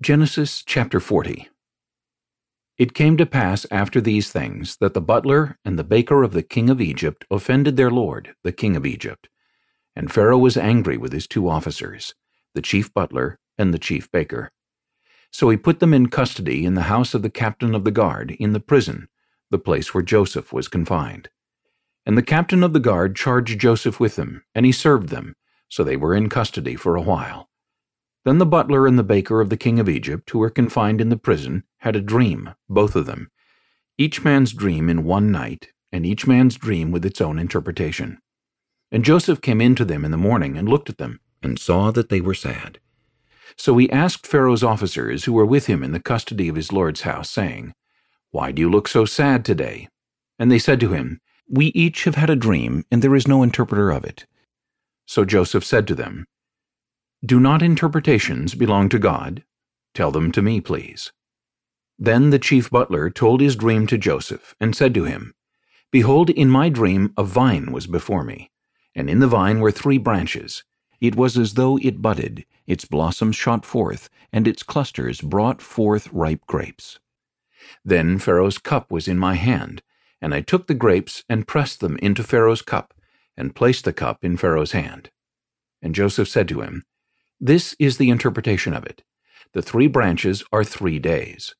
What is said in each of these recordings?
Genesis chapter 40 It came to pass after these things that the butler and the baker of the king of Egypt offended their lord, the king of Egypt. And Pharaoh was angry with his two officers, the chief butler and the chief baker. So he put them in custody in the house of the captain of the guard, in the prison, the place where Joseph was confined. And the captain of the guard charged Joseph with them, and he served them, so they were in custody for a while. Then the butler and the baker of the king of Egypt, who were confined in the prison, had a dream, both of them, each man's dream in one night, and each man's dream with its own interpretation. And Joseph came in to them in the morning and looked at them, and saw that they were sad. So he asked Pharaoh's officers who were with him in the custody of his lord's house, saying, Why do you look so sad today? And they said to him, We each have had a dream, and there is no interpreter of it. So Joseph said to them, do not interpretations belong to God? Tell them to me, please. Then the chief butler told his dream to Joseph, and said to him, Behold, in my dream a vine was before me, and in the vine were three branches. It was as though it budded, its blossoms shot forth, and its clusters brought forth ripe grapes. Then Pharaoh's cup was in my hand, and I took the grapes and pressed them into Pharaoh's cup, and placed the cup in Pharaoh's hand. And Joseph said to him, this is the interpretation of it. The three branches are three days.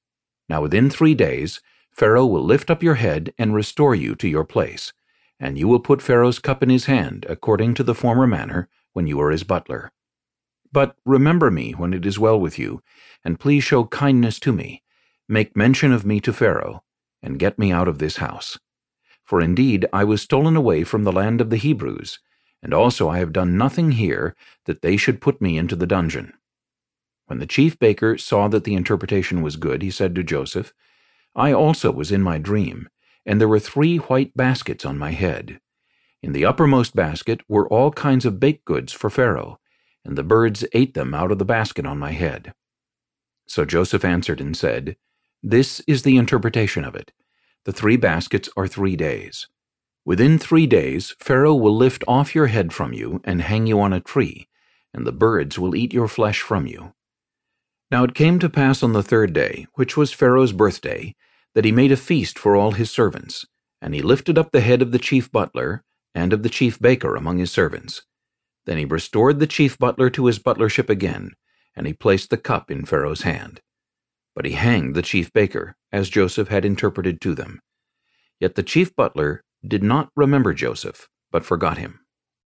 Now within three days, Pharaoh will lift up your head and restore you to your place, and you will put Pharaoh's cup in his hand, according to the former manner, when you were his butler. But remember me when it is well with you, and please show kindness to me. Make mention of me to Pharaoh, and get me out of this house. For indeed I was stolen away from the land of the Hebrews, and also I have done nothing here that they should put me into the dungeon. When the chief baker saw that the interpretation was good, he said to Joseph, I also was in my dream, and there were three white baskets on my head. In the uppermost basket were all kinds of baked goods for Pharaoh, and the birds ate them out of the basket on my head. So Joseph answered and said, This is the interpretation of it. The three baskets are three days. Within three days Pharaoh will lift off your head from you and hang you on a tree, and the birds will eat your flesh from you. Now it came to pass on the third day, which was Pharaoh's birthday, that he made a feast for all his servants, and he lifted up the head of the chief butler and of the chief baker among his servants. Then he restored the chief butler to his butlership again, and he placed the cup in Pharaoh's hand. But he hanged the chief baker, as Joseph had interpreted to them. Yet the chief butler did not remember Joseph, but forgot him.